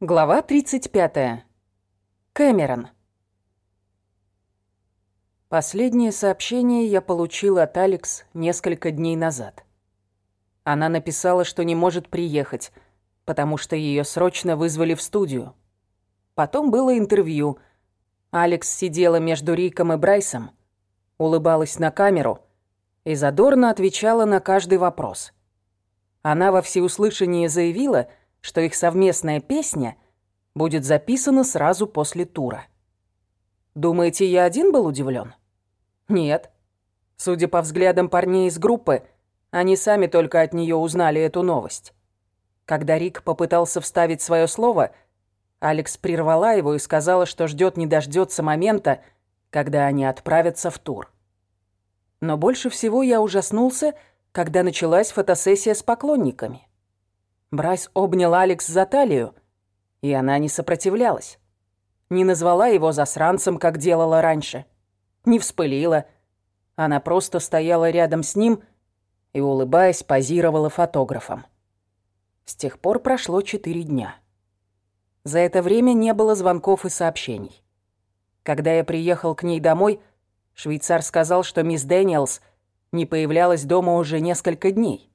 Глава 35. Кэмерон. Последнее сообщение я получил от Алекс несколько дней назад. Она написала, что не может приехать, потому что ее срочно вызвали в студию. Потом было интервью. Алекс сидела между Риком и Брайсом, улыбалась на камеру и задорно отвечала на каждый вопрос. Она во всеуслышание заявила, что их совместная песня будет записана сразу после тура. Думаете, я один был удивлен? Нет. Судя по взглядам парней из группы, они сами только от нее узнали эту новость. Когда Рик попытался вставить свое слово, Алекс прервала его и сказала, что ждет не дождется момента, когда они отправятся в тур. Но больше всего я ужаснулся, когда началась фотосессия с поклонниками. Брайс обнял Алекс за талию, и она не сопротивлялась. Не назвала его засранцем, как делала раньше. Не вспылила. Она просто стояла рядом с ним и, улыбаясь, позировала фотографом. С тех пор прошло четыре дня. За это время не было звонков и сообщений. Когда я приехал к ней домой, швейцар сказал, что мисс Дэниелс не появлялась дома уже несколько дней.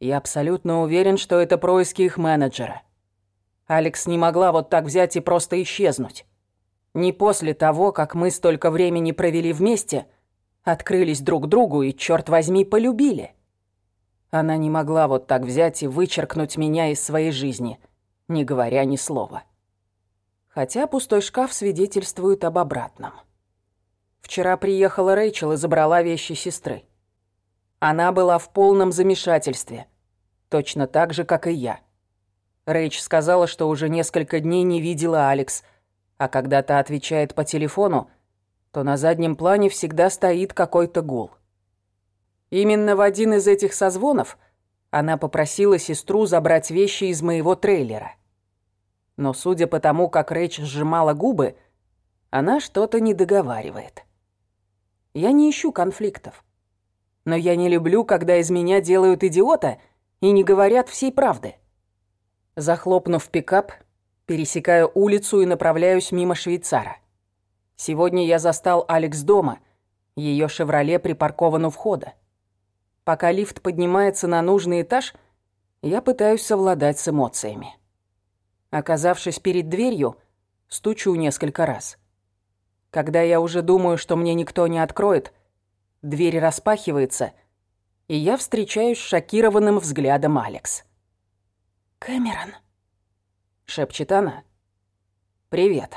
Я абсолютно уверен, что это происки их менеджера. Алекс не могла вот так взять и просто исчезнуть. Не после того, как мы столько времени провели вместе, открылись друг другу и, черт возьми, полюбили. Она не могла вот так взять и вычеркнуть меня из своей жизни, не говоря ни слова. Хотя пустой шкаф свидетельствует об обратном. Вчера приехала Рэйчел и забрала вещи сестры. Она была в полном замешательстве. Точно так же, как и я. Рэйч сказала, что уже несколько дней не видела Алекс, а когда та отвечает по телефону, то на заднем плане всегда стоит какой-то гул. Именно в один из этих созвонов она попросила сестру забрать вещи из моего трейлера. Но судя по тому, как Рэйч сжимала губы, она что-то не договаривает. Я не ищу конфликтов. Но я не люблю, когда из меня делают идиота и не говорят всей правды. Захлопнув пикап, пересекаю улицу и направляюсь мимо швейцара. Сегодня я застал Алекс дома. Ее «Шевроле» припаркован у входа. Пока лифт поднимается на нужный этаж, я пытаюсь совладать с эмоциями. Оказавшись перед дверью, стучу несколько раз. Когда я уже думаю, что мне никто не откроет, Дверь распахивается, и я встречаюсь с шокированным взглядом Алекс. «Кэмерон», — шепчет она. «Привет».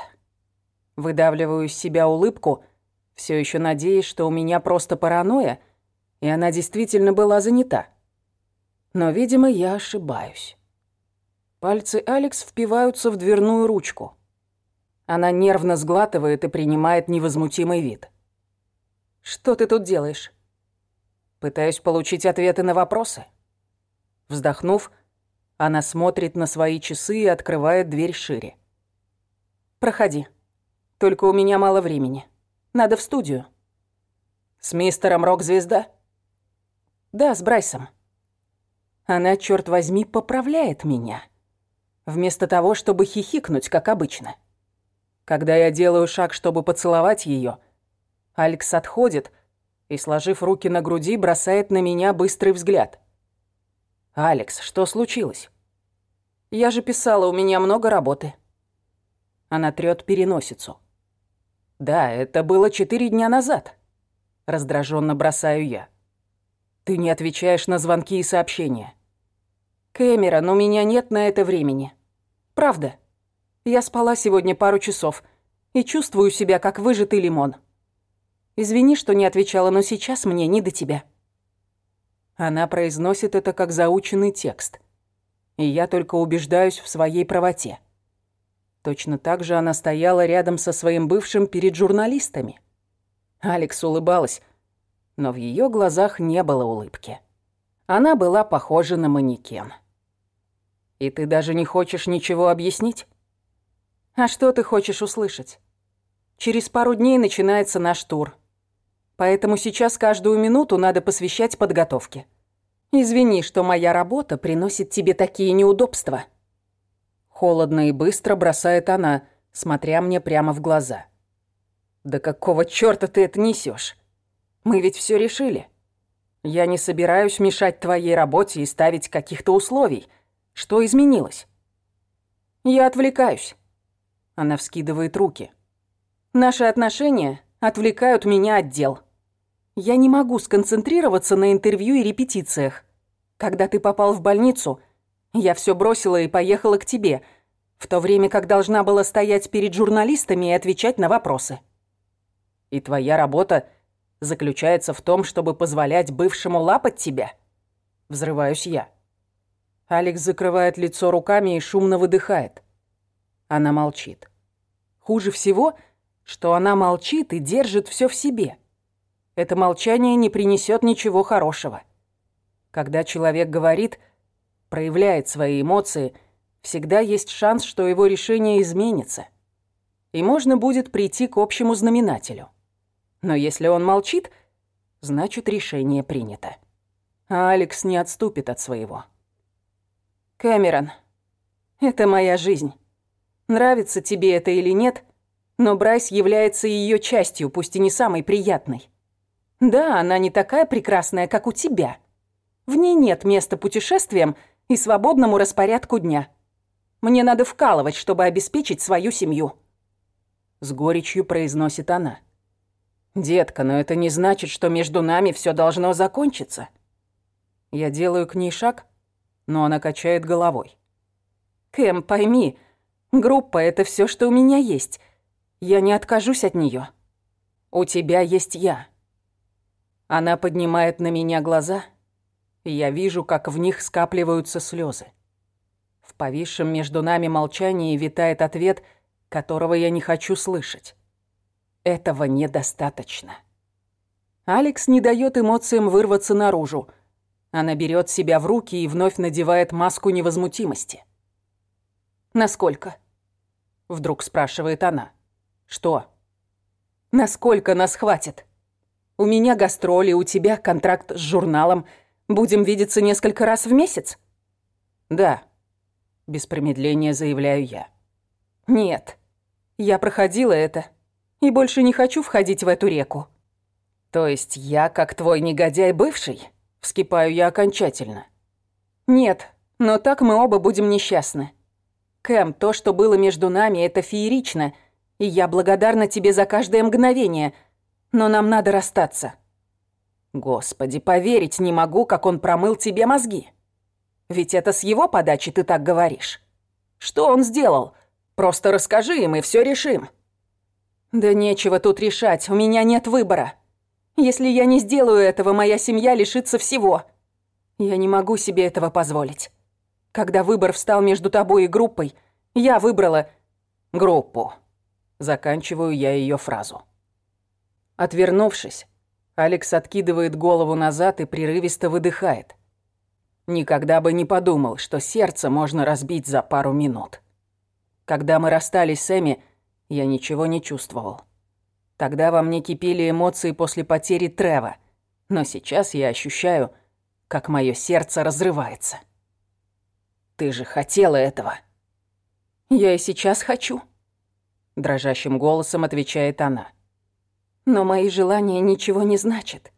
Выдавливаю из себя улыбку, все еще надеясь, что у меня просто паранойя, и она действительно была занята. Но, видимо, я ошибаюсь. Пальцы Алекс впиваются в дверную ручку. Она нервно сглатывает и принимает невозмутимый вид. Что ты тут делаешь? Пытаюсь получить ответы на вопросы. Вздохнув, она смотрит на свои часы и открывает дверь шире. Проходи. Только у меня мало времени. Надо в студию. С мистером Рок-звезда? Да, с Брайсом. Она, черт возьми, поправляет меня. Вместо того, чтобы хихикнуть, как обычно. Когда я делаю шаг, чтобы поцеловать ее, Алекс отходит и, сложив руки на груди, бросает на меня быстрый взгляд. «Алекс, что случилось?» «Я же писала, у меня много работы». Она трёт переносицу. «Да, это было четыре дня назад», — раздраженно бросаю я. «Ты не отвечаешь на звонки и сообщения». «Кэмерон, у меня нет на это времени. Правда. Я спала сегодня пару часов и чувствую себя как выжатый лимон». Извини, что не отвечала, но сейчас мне не до тебя». Она произносит это как заученный текст. И я только убеждаюсь в своей правоте. Точно так же она стояла рядом со своим бывшим перед журналистами. Алекс улыбалась, но в ее глазах не было улыбки. Она была похожа на манекен. «И ты даже не хочешь ничего объяснить?» «А что ты хочешь услышать? Через пару дней начинается наш тур. Поэтому сейчас каждую минуту надо посвящать подготовке. Извини, что моя работа приносит тебе такие неудобства. Холодно и быстро бросает она, смотря мне прямо в глаза. «Да какого чёрта ты это несёшь? Мы ведь всё решили. Я не собираюсь мешать твоей работе и ставить каких-то условий. Что изменилось?» «Я отвлекаюсь». Она вскидывает руки. «Наши отношения отвлекают меня от дел. Я не могу сконцентрироваться на интервью и репетициях. Когда ты попал в больницу, я все бросила и поехала к тебе, в то время как должна была стоять перед журналистами и отвечать на вопросы. И твоя работа заключается в том, чтобы позволять бывшему лапать тебя? Взрываюсь я. Алекс закрывает лицо руками и шумно выдыхает. Она молчит. Хуже всего, что она молчит и держит все в себе. Это молчание не принесет ничего хорошего. Когда человек говорит, проявляет свои эмоции, всегда есть шанс, что его решение изменится. И можно будет прийти к общему знаменателю. Но если он молчит, значит решение принято. А Алекс не отступит от своего. Кэмерон, это моя жизнь. Нравится тебе это или нет, но Брайс является ее частью, пусть и не самой приятной. Да, она не такая прекрасная, как у тебя. В ней нет места путешествиям и свободному распорядку дня. Мне надо вкалывать, чтобы обеспечить свою семью. С горечью произносит она. Детка, но это не значит, что между нами все должно закончиться. Я делаю к ней шаг, но она качает головой. Кэм, пойми, группа — это все, что у меня есть. Я не откажусь от нее. У тебя есть я. Она поднимает на меня глаза, и я вижу, как в них скапливаются слезы. В повисшем между нами молчании витает ответ, которого я не хочу слышать. Этого недостаточно. Алекс не дает эмоциям вырваться наружу. Она берет себя в руки и вновь надевает маску невозмутимости. «Насколько?» Вдруг спрашивает она. «Что?» «Насколько нас хватит?» У меня гастроли, у тебя контракт с журналом. Будем видеться несколько раз в месяц?» «Да», — без промедления заявляю я. «Нет, я проходила это и больше не хочу входить в эту реку». «То есть я, как твой негодяй бывший?» — вскипаю я окончательно. «Нет, но так мы оба будем несчастны. Кэм, то, что было между нами, это феерично, и я благодарна тебе за каждое мгновение — но нам надо расстаться. Господи, поверить не могу, как он промыл тебе мозги. Ведь это с его подачи ты так говоришь. Что он сделал? Просто расскажи, и мы все решим. Да нечего тут решать, у меня нет выбора. Если я не сделаю этого, моя семья лишится всего. Я не могу себе этого позволить. Когда выбор встал между тобой и группой, я выбрала группу. Заканчиваю я ее фразу. Отвернувшись, Алекс откидывает голову назад и прерывисто выдыхает. Никогда бы не подумал, что сердце можно разбить за пару минут. Когда мы расстались с Эми, я ничего не чувствовал. Тогда во мне кипели эмоции после потери Трева, но сейчас я ощущаю, как мое сердце разрывается. Ты же хотела этого. Я и сейчас хочу, дрожащим голосом отвечает она. Но мои желания ничего не значат.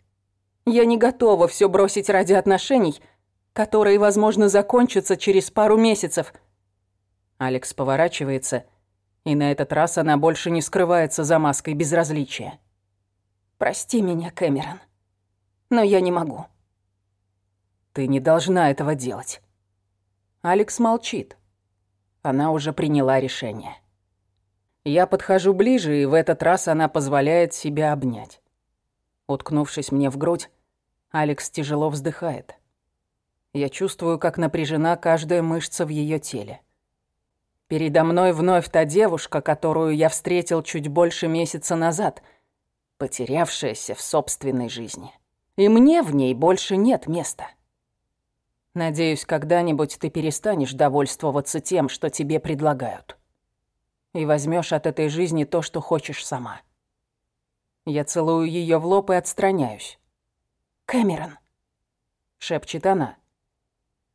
Я не готова все бросить ради отношений, которые, возможно, закончатся через пару месяцев. Алекс поворачивается, и на этот раз она больше не скрывается за маской безразличия. «Прости меня, Кэмерон, но я не могу». «Ты не должна этого делать». Алекс молчит. Она уже приняла решение. Я подхожу ближе, и в этот раз она позволяет себя обнять. Уткнувшись мне в грудь, Алекс тяжело вздыхает. Я чувствую, как напряжена каждая мышца в ее теле. Передо мной вновь та девушка, которую я встретил чуть больше месяца назад, потерявшаяся в собственной жизни. И мне в ней больше нет места. Надеюсь, когда-нибудь ты перестанешь довольствоваться тем, что тебе предлагают и возьмешь от этой жизни то, что хочешь сама. Я целую ее в лоб и отстраняюсь. «Кэмерон», — шепчет она.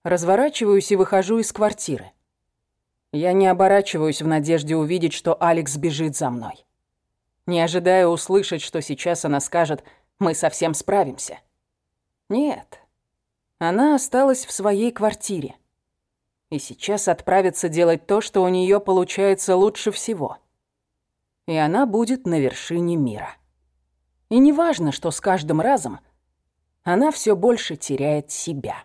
Разворачиваюсь и выхожу из квартиры. Я не оборачиваюсь в надежде увидеть, что Алекс бежит за мной. Не ожидая услышать, что сейчас она скажет «мы совсем справимся». Нет, она осталась в своей квартире. И сейчас отправится делать то, что у нее получается лучше всего. И она будет на вершине мира. И неважно, что с каждым разом она все больше теряет себя.